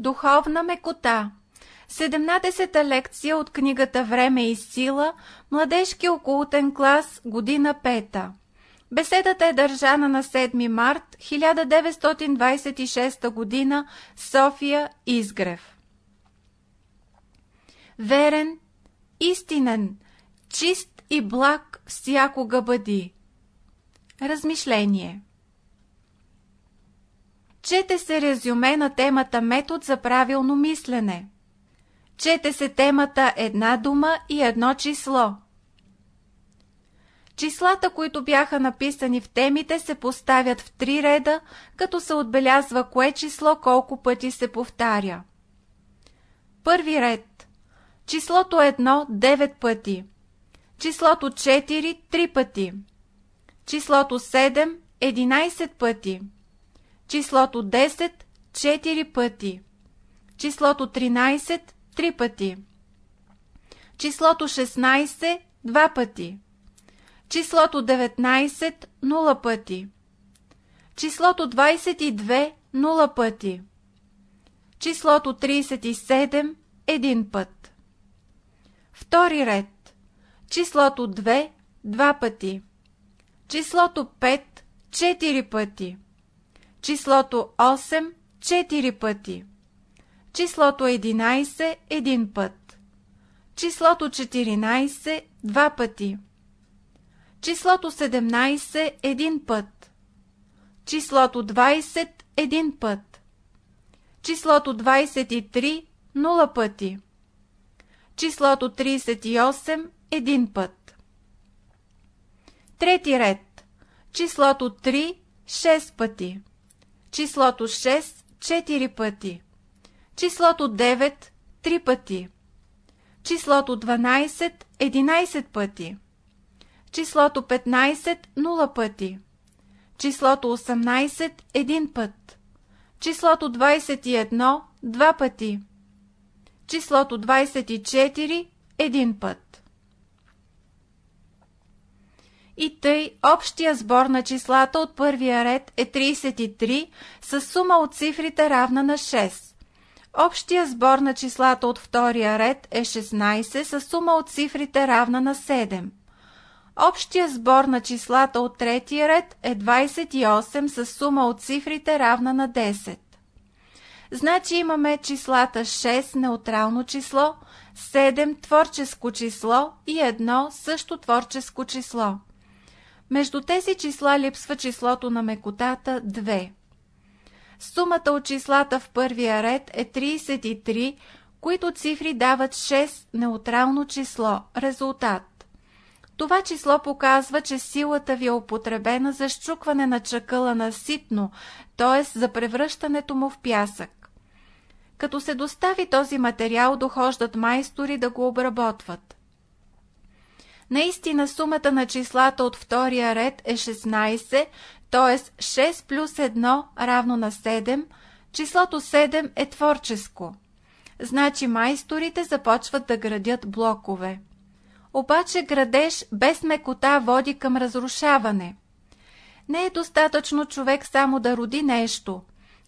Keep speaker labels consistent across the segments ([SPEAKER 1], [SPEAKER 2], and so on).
[SPEAKER 1] Духовна мекота 17-та лекция от книгата Време и сила, младежки окултен клас, година пета. Беседата е държана на 7 март 1926 година, София, Изгрев. Верен, истинен, чист и благ всякога бъди. Размишление Чете се резюме на темата Метод за правилно мислене. Чете се темата Една дума и едно число. Числата, които бяха написани в темите, се поставят в три реда, като се отбелязва кое число колко пъти се повтаря. Първи ред. Числото 1 9 пъти. Числото 4 3 пъти. Числото 7 11 пъти. Числото 10 4 пъти. Числото 13 3 пъти. Числото 16 2 пъти. Числото 19 0 пъти. Числото 22 0 пъти. Числото 37 1 път. Втори ред. Числото 2 2 пъти. Числото 5 4 пъти. Числото 8 4 пъти. Числото 11 1 път. Числото 14 2 пъти. Числото 17 1 път. Числото 20 1 път. Числото 23 0 пъти. Числото 38 1 път. Трети ред. Числото 3 6 пъти. Числото 6 4 пъти. Числото 9 3 пъти. Числото 12 11 пъти. Числото 15 0 пъти. Числото 18 1 път. Числото 21 2 пъти. Числото 24 1 път. И тъй, общия сбор на числата от първия ред е 33 с сума от цифрите равна на 6. Общия сбор на числата от втория ред е 16 с сума от цифрите равна на 7. Общия сбор на числата от третия ред е 28 с сума от цифрите равна на 10. Значи имаме числата 6 неутрално число, 7 творческо число и 1 също творческо число. Между тези числа липсва числото на мекотата 2. Сумата от числата в първия ред е 33, които цифри дават 6 неутрално число, резултат. Това число показва, че силата ви е употребена за щукване на чакъла на ситно, т.е. за превръщането му в пясък. Като се достави този материал, дохождат майстори да го обработват. Наистина сумата на числата от втория ред е 16, т.е. 6 плюс 1 равно на 7, числото 7 е творческо. Значи майсторите започват да градят блокове. Обаче градеж без мекота води към разрушаване. Не е достатъчно човек само да роди нещо.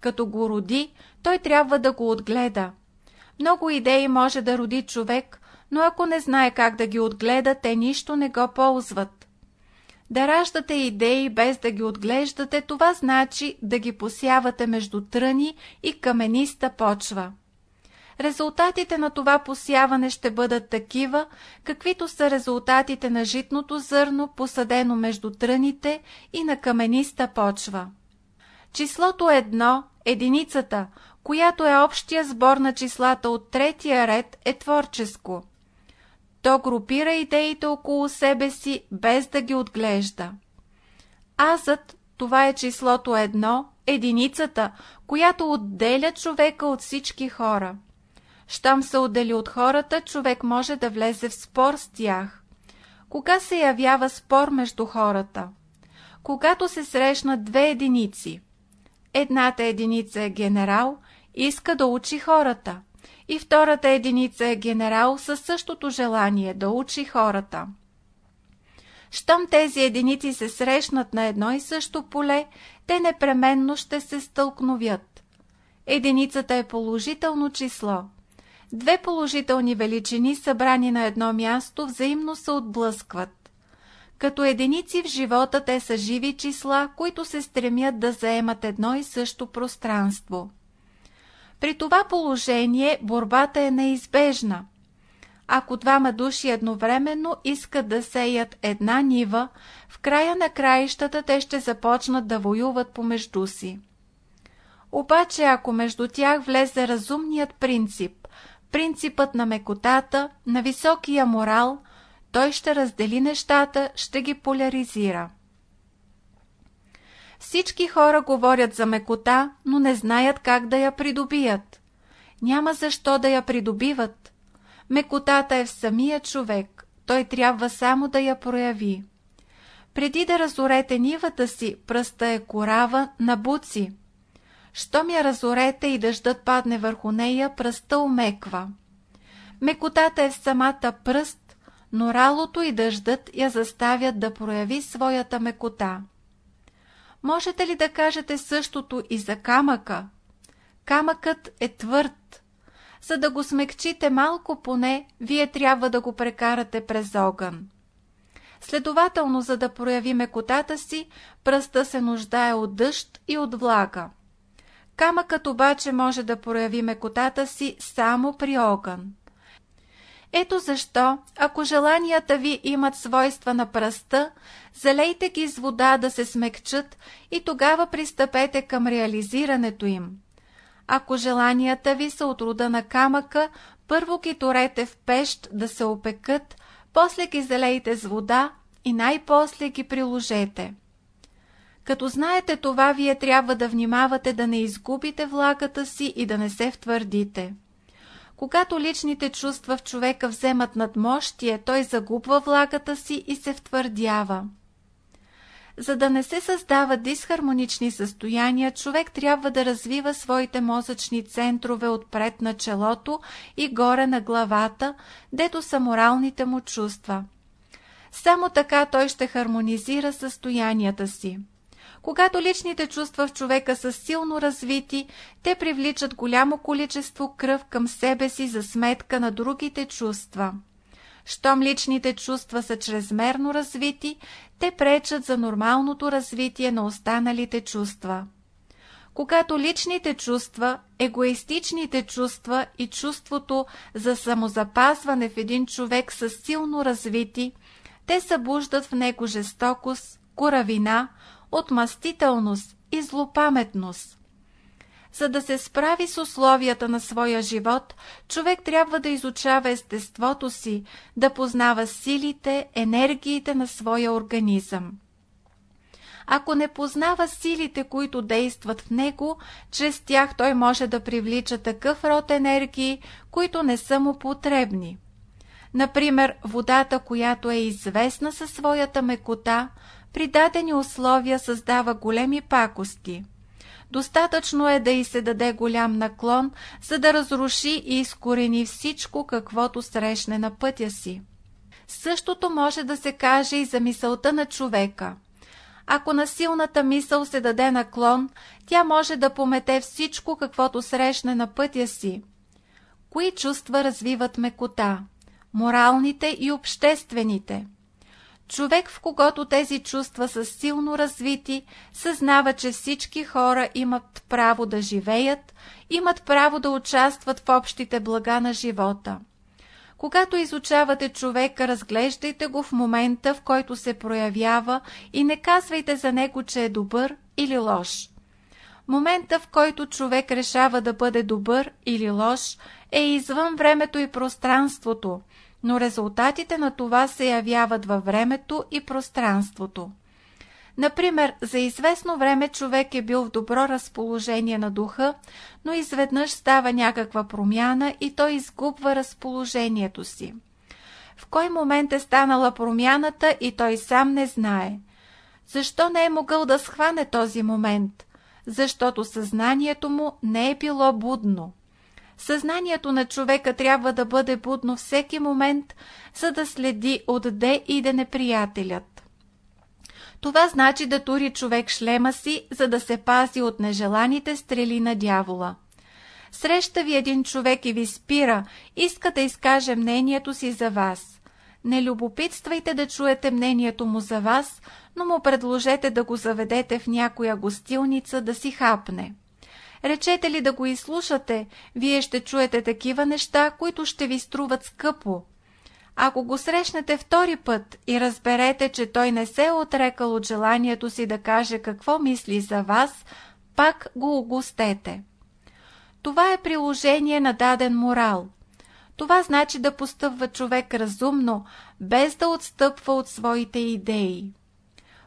[SPEAKER 1] Като го роди, той трябва да го отгледа. Много идеи може да роди човек, но ако не знае как да ги отгледа, те нищо не го ползват. Да раждате идеи без да ги отглеждате, това значи да ги посявате между тръни и камениста почва. Резултатите на това посяване ще бъдат такива, каквито са резултатите на житното зърно, посадено между тръните и на камениста почва. Числото едно, единицата, която е общия сбор на числата от третия ред, е творческо то групира идеите около себе си, без да ги отглежда. Азът, това е числото едно, единицата, която отделя човека от всички хора. Щом се отдели от хората, човек може да влезе в спор с тях. Кога се явява спор между хората? Когато се срещнат две единици. Едната единица е генерал, иска да учи хората и втората единица е генерал със същото желание да учи хората. Щом тези единици се срещнат на едно и също поле, те непременно ще се стълкновят. Единицата е положително число. Две положителни величини, събрани на едно място, взаимно се отблъскват. Като единици в живота те са живи числа, които се стремят да заемат едно и също пространство. При това положение борбата е неизбежна. Ако двама души едновременно искат да сеят една нива, в края на краищата те ще започнат да воюват помежду си. Обаче ако между тях влезе разумният принцип, принципът на мекотата, на високия морал, той ще раздели нещата, ще ги поляризира. Всички хора говорят за мекота, но не знаят как да я придобият. Няма защо да я придобиват. Мекотата е в самия човек, той трябва само да я прояви. Преди да разорете нивата си, пръста е корава на буци. Щом я разорете и дъждът падне върху нея, пръста омеква. Мекотата е в самата пръст, но ралото и дъждът я заставят да прояви своята мекота. Можете ли да кажете същото и за камъка? Камъкът е твърд. За да го смекчите малко поне, вие трябва да го прекарате през огън. Следователно, за да прояви мекотата си, пръста се нуждае от дъжд и от влага. Камъкът обаче може да прояви мекотата си само при огън. Ето защо, ако желанията ви имат свойства на пръста, залейте ги с вода да се смекчат и тогава пристъпете към реализирането им. Ако желанията ви са от рода на камъка, първо ги торете в пещ да се опекат, после ги залейте с вода и най-после ги приложете. Като знаете това, вие трябва да внимавате да не изгубите влагата си и да не се втвърдите. Когато личните чувства в човека вземат надмощие, той загубва влагата си и се втвърдява. За да не се създават дисхармонични състояния, човек трябва да развива своите мозъчни центрове отпред на челото и горе на главата, дето са моралните му чувства. Само така той ще хармонизира състоянията си. Когато личните чувства в човека са силно развити, те привличат голямо количество кръв към себе си за сметка на другите чувства. Щом личните чувства са чрезмерно развити, те пречат за нормалното развитие на останалите чувства. Когато личните чувства, егоистичните чувства и чувството за самозапазване в един човек са силно развити, те събуждат в него жестокост, коравина, отмъстителност и злопаметност. За да се справи с условията на своя живот, човек трябва да изучава естеството си, да познава силите, енергиите на своя организъм. Ако не познава силите, които действат в него, чрез тях той може да привлича такъв род енергии, които не са му потребни. Например, водата, която е известна със своята мекота, при дадени условия създава големи пакости. Достатъчно е да й се даде голям наклон, за да разруши и изкорени всичко, каквото срещне на пътя си. Същото може да се каже и за мисълта на човека. Ако на силната мисъл се даде наклон, тя може да помете всичко, каквото срещне на пътя си. Кои чувства развиват мекота? Моралните и обществените. Човек, в когото тези чувства са силно развити, съзнава, че всички хора имат право да живеят, имат право да участват в общите блага на живота. Когато изучавате човека, разглеждайте го в момента, в който се проявява и не казвайте за него, че е добър или лош. Момента, в който човек решава да бъде добър или лош, е извън времето и пространството, но резултатите на това се явяват във времето и пространството. Например, за известно време човек е бил в добро разположение на духа, но изведнъж става някаква промяна и той изгубва разположението си. В кой момент е станала промяната и той сам не знае. Защо не е могъл да схване този момент? Защото съзнанието му не е било будно. Съзнанието на човека трябва да бъде будно всеки момент, за да следи отде иде неприятелят. Това значи да тури човек шлема си, за да се пази от нежеланите стрели на дявола. Среща ви един човек и ви спира, иска да изкаже мнението си за вас. Не любопитствайте да чуете мнението му за вас, но му предложете да го заведете в някоя гостилница да си хапне. Речете ли да го изслушате, вие ще чуете такива неща, които ще ви струват скъпо. Ако го срещнете втори път и разберете, че той не се е отрекал от желанието си да каже какво мисли за вас, пак го огостете. Това е приложение на даден морал. Това значи да постъпва човек разумно, без да отстъпва от своите идеи.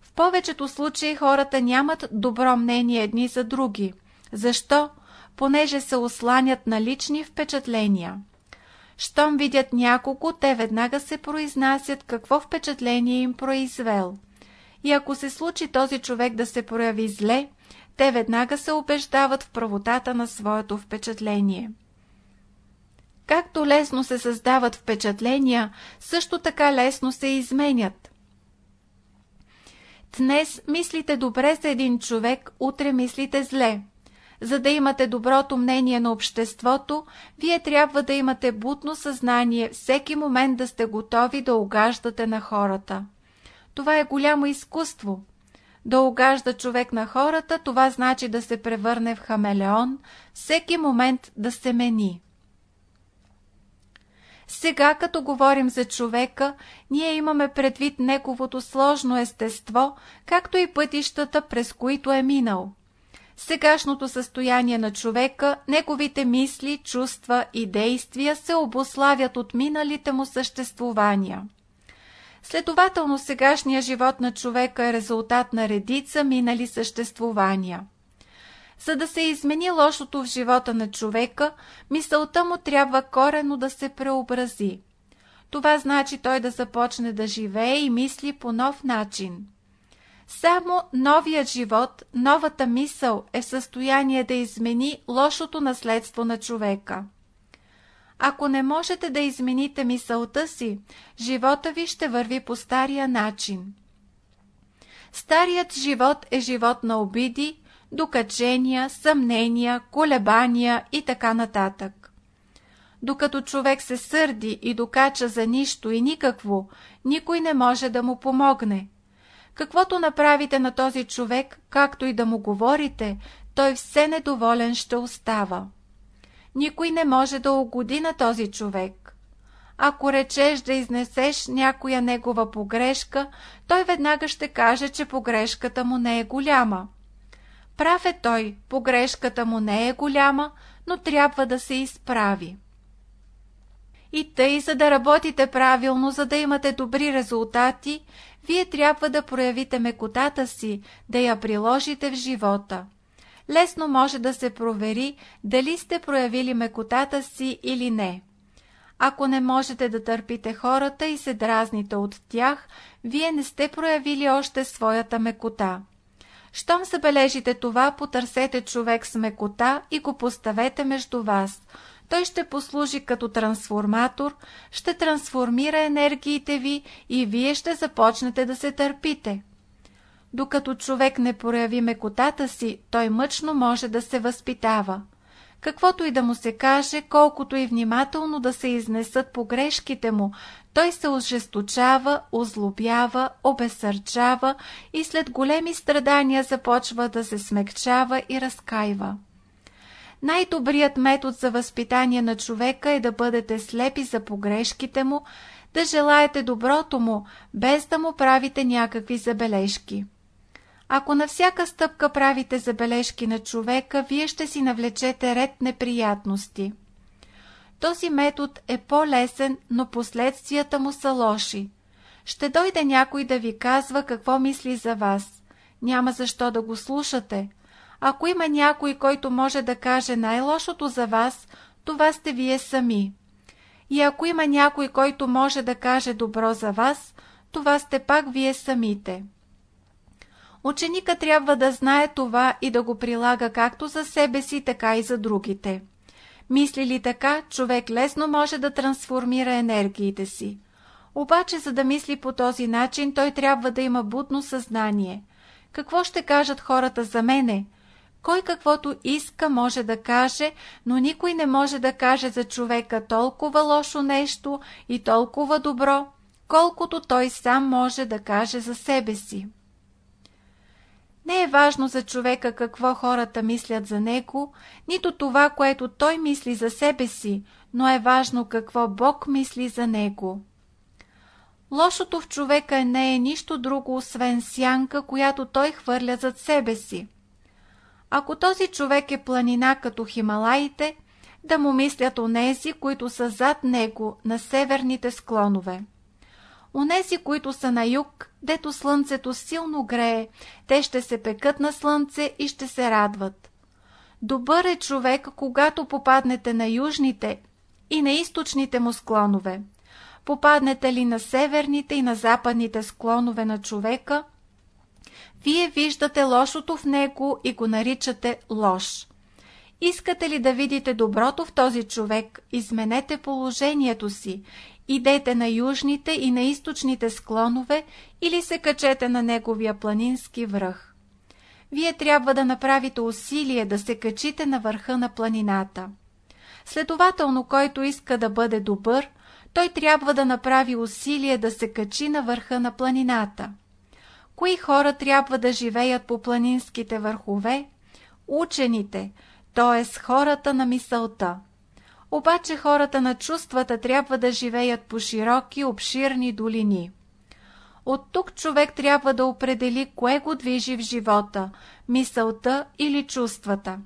[SPEAKER 1] В повечето случаи хората нямат добро мнение едни за други. Защо? Понеже се осланят на лични впечатления. Щом видят няколко, те веднага се произнасят какво впечатление им произвел. И ако се случи този човек да се прояви зле, те веднага се убеждават в правотата на своето впечатление. Както лесно се създават впечатления, също така лесно се изменят. Днес мислите добре за един човек, утре мислите зле. За да имате доброто мнение на обществото, вие трябва да имате бутно съзнание, всеки момент да сте готови да огаждате на хората. Това е голямо изкуство. Да огажда човек на хората, това значи да се превърне в хамелеон, всеки момент да се мени. Сега, като говорим за човека, ние имаме предвид неговото сложно естество, както и пътищата, през които е минал. Сегашното състояние на човека, неговите мисли, чувства и действия се обославят от миналите му съществувания. Следователно, сегашният живот на човека е резултат на редица минали съществувания. За да се измени лошото в живота на човека, мисълта му трябва корено да се преобрази. Това значи той да започне да живее и мисли по нов начин. Само новият живот, новата мисъл е в състояние да измени лошото наследство на човека. Ако не можете да измените мисълта си, живота ви ще върви по стария начин. Старият живот е живот на обиди, докачения, съмнения, колебания и така нататък. Докато човек се сърди и докача за нищо и никакво, никой не може да му помогне. Каквото направите на този човек, както и да му говорите, той все недоволен ще остава. Никой не може да угоди на този човек. Ако речеш да изнесеш някоя негова погрешка, той веднага ще каже, че погрешката му не е голяма. Прав е той, погрешката му не е голяма, но трябва да се изправи. И тъй, за да работите правилно, за да имате добри резултати, вие трябва да проявите мекотата си, да я приложите в живота. Лесно може да се провери дали сте проявили мекотата си или не. Ако не можете да търпите хората и се дразните от тях, вие не сте проявили още своята мекота. Щом забележите това, потърсете човек с мекота и го поставете между вас. Той ще послужи като трансформатор, ще трансформира енергиите ви и вие ще започнете да се търпите. Докато човек не прояви мекотата си, той мъчно може да се възпитава. Каквото и да му се каже, колкото и внимателно да се изнесат погрешките му, той се ожесточава, озлобява, обесърчава и след големи страдания започва да се смекчава и разкаива. Най-добрият метод за възпитание на човека е да бъдете слепи за погрешките му, да желаете доброто му, без да му правите някакви забележки. Ако на всяка стъпка правите забележки на човека, вие ще си навлечете ред неприятности. Този метод е по-лесен, но последствията му са лоши. Ще дойде някой да ви казва какво мисли за вас. Няма защо да го слушате. Ако има някой, който може да каже най-лошото за вас, това сте вие сами. И ако има някой, който може да каже добро за вас, това сте пак вие самите. Ученика трябва да знае това и да го прилага както за себе си, така и за другите. Мисли ли така, човек лесно може да трансформира енергиите си. Обаче, за да мисли по този начин, той трябва да има будно съзнание. Какво ще кажат хората за мене? Кой каквото иска може да каже, но никой не може да каже за човека толкова лошо нещо и толкова добро, колкото той сам може да каже за себе си. Не е важно за човека какво хората мислят за него, нито това, което той мисли за себе си, но е важно какво Бог мисли за него. Лошото в човека не е нищо друго, освен сянка, която той хвърля зад себе си. Ако този човек е планина като Хималаите, да му мислят онези, които са зад него на северните склонове. Онези, които са на юг, дето слънцето силно грее, те ще се пекат на слънце и ще се радват. Добър е човек, когато попаднете на южните и на източните му склонове. Попаднете ли на северните и на западните склонове на човека, вие виждате лошото в него и го наричате лош. Искате ли да видите доброто в този човек, изменете положението си, идете на южните и на източните склонове или се качете на неговия планински връх. Вие трябва да направите усилие да се качите на върха на планината. Следователно, който иска да бъде добър, той трябва да направи усилие да се качи на върха на планината. Кои хора трябва да живеят по планинските върхове? Учените, т.е. хората на мисълта. Обаче хората на чувствата трябва да живеят по широки, обширни долини. От тук човек трябва да определи кое го движи в живота – мисълта или чувствата.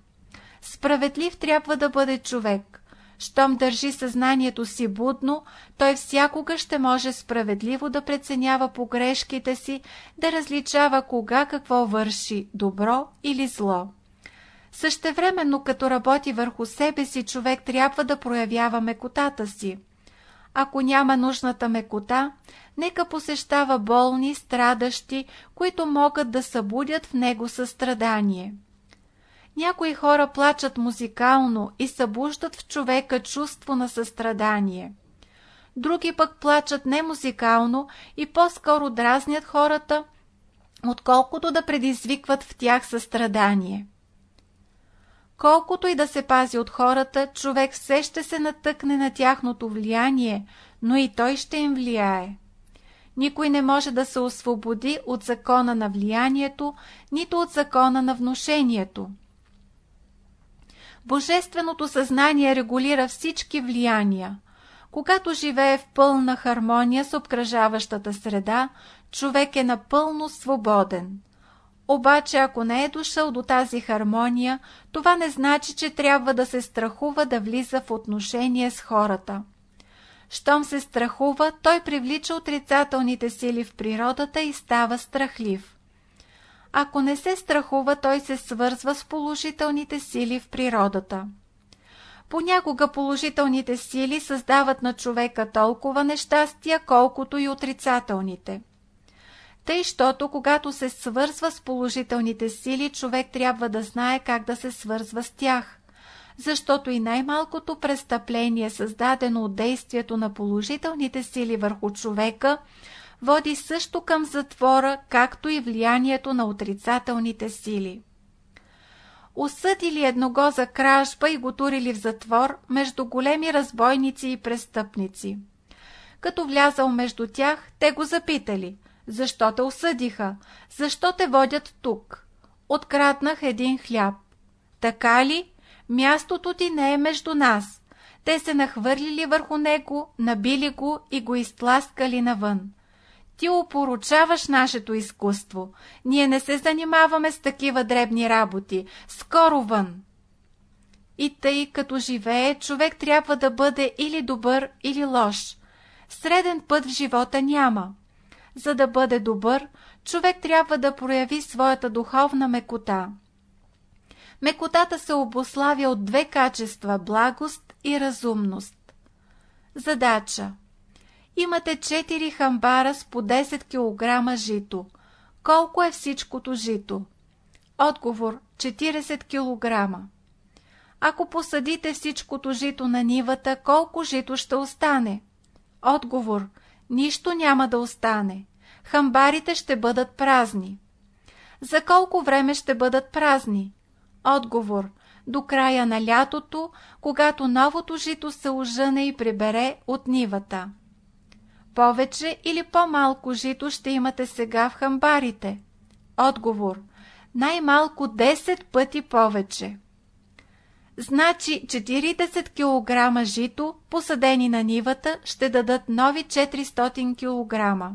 [SPEAKER 1] Справедлив трябва да бъде човек. Щом държи съзнанието си будно, той всякога ще може справедливо да преценява погрешките си, да различава кога какво върши – добро или зло. Същевременно, като работи върху себе си, човек трябва да проявява мекотата си. Ако няма нужната мекота, нека посещава болни, страдащи, които могат да събудят в него състрадание. Някои хора плачат музикално и събуждат в човека чувство на състрадание. Други пък плачат не музикално и по-скоро дразнят хората, отколкото да предизвикват в тях състрадание. Колкото и да се пази от хората, човек все ще се натъкне на тяхното влияние, но и той ще им влияе. Никой не може да се освободи от закона на влиянието, нито от закона на внушението. Божественото съзнание регулира всички влияния. Когато живее в пълна хармония с обкръжаващата среда, човек е напълно свободен. Обаче, ако не е дошъл до тази хармония, това не значи, че трябва да се страхува да влиза в отношение с хората. Щом се страхува, той привлича отрицателните сили в природата и става страхлив. Ако не се страхува, той се свързва с положителните сили в природата. Понякога положителните сили създават на човека толкова нещастия, колкото и отрицателните. Тъй, щото когато се свързва с положителните сили, човек трябва да знае как да се свързва с тях. Защото и най-малкото престъпление, създадено от действието на положителните сили върху човека, води също към затвора, както и влиянието на отрицателните сили. Осъдили едного за кражба и го турили в затвор между големи разбойници и престъпници. Като влязал между тях, те го запитали – защо те осъдиха? Защо те водят тук? Откраднах един хляб. Така ли? Мястото ти не е между нас. Те се нахвърлили върху него, набили го и го изтласкали навън. Ти опоручаваш нашето изкуство. Ние не се занимаваме с такива дребни работи. Скоро вън! И тъй като живее, човек трябва да бъде или добър, или лош. Среден път в живота няма. За да бъде добър, човек трябва да прояви своята духовна мекота. Мекотата се обославя от две качества – благост и разумност. Задача Имате 4 хамбара с по 10 кг жито. Колко е всичкото жито? Отговор – 40 кг. Ако посадите всичкото жито на нивата, колко жито ще остане? Отговор – нищо няма да остане. Хамбарите ще бъдат празни. За колко време ще бъдат празни? Отговор до края на лятото, когато новото жито се ожъне и прибере от нивата. Повече или по-малко жито ще имате сега в хамбарите? Отговор най-малко 10 пъти повече. Значи 40 кг жито, посадени на нивата, ще дадат нови 400 кг.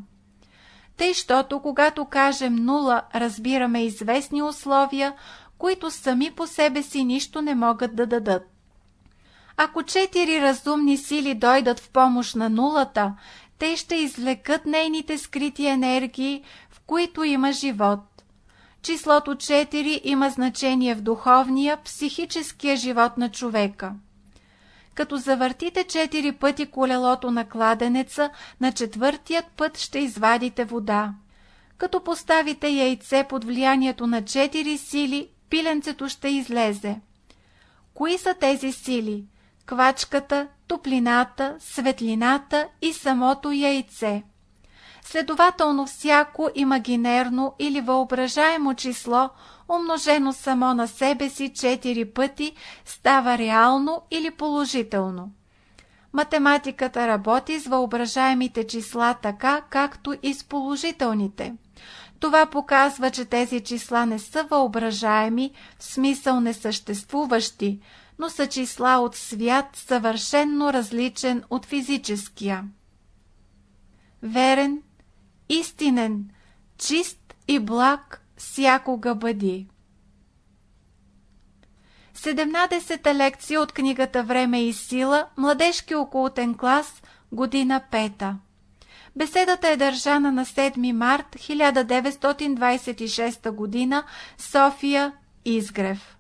[SPEAKER 1] Тъй, щото когато кажем нула, разбираме известни условия, които сами по себе си нищо не могат да дадат. Ако четири разумни сили дойдат в помощ на нулата, те ще извлекат нейните скрити енергии, в които има живот. Числото 4 има значение в духовния, психическия живот на човека. Като завъртите 4 пъти колелото на кладенеца, на четвъртият път ще извадите вода. Като поставите яйце под влиянието на 4 сили, пиленцето ще излезе. Кои са тези сили? Квачката, топлината, светлината и самото яйце. Следователно всяко имагинерно или въображаемо число, умножено само на себе си 4 пъти, става реално или положително. Математиката работи с въображаемите числа така, както и с положителните. Това показва, че тези числа не са въображаеми, в смисъл несъществуващи, но са числа от свят съвършенно различен от физическия. Верен, истинен, чист и благ всякога бъди. 17-та лекция от книгата Време и сила, младежки окултен клас, година пета. Беседата е държана на 7 март 1926 г. София, Изгрев.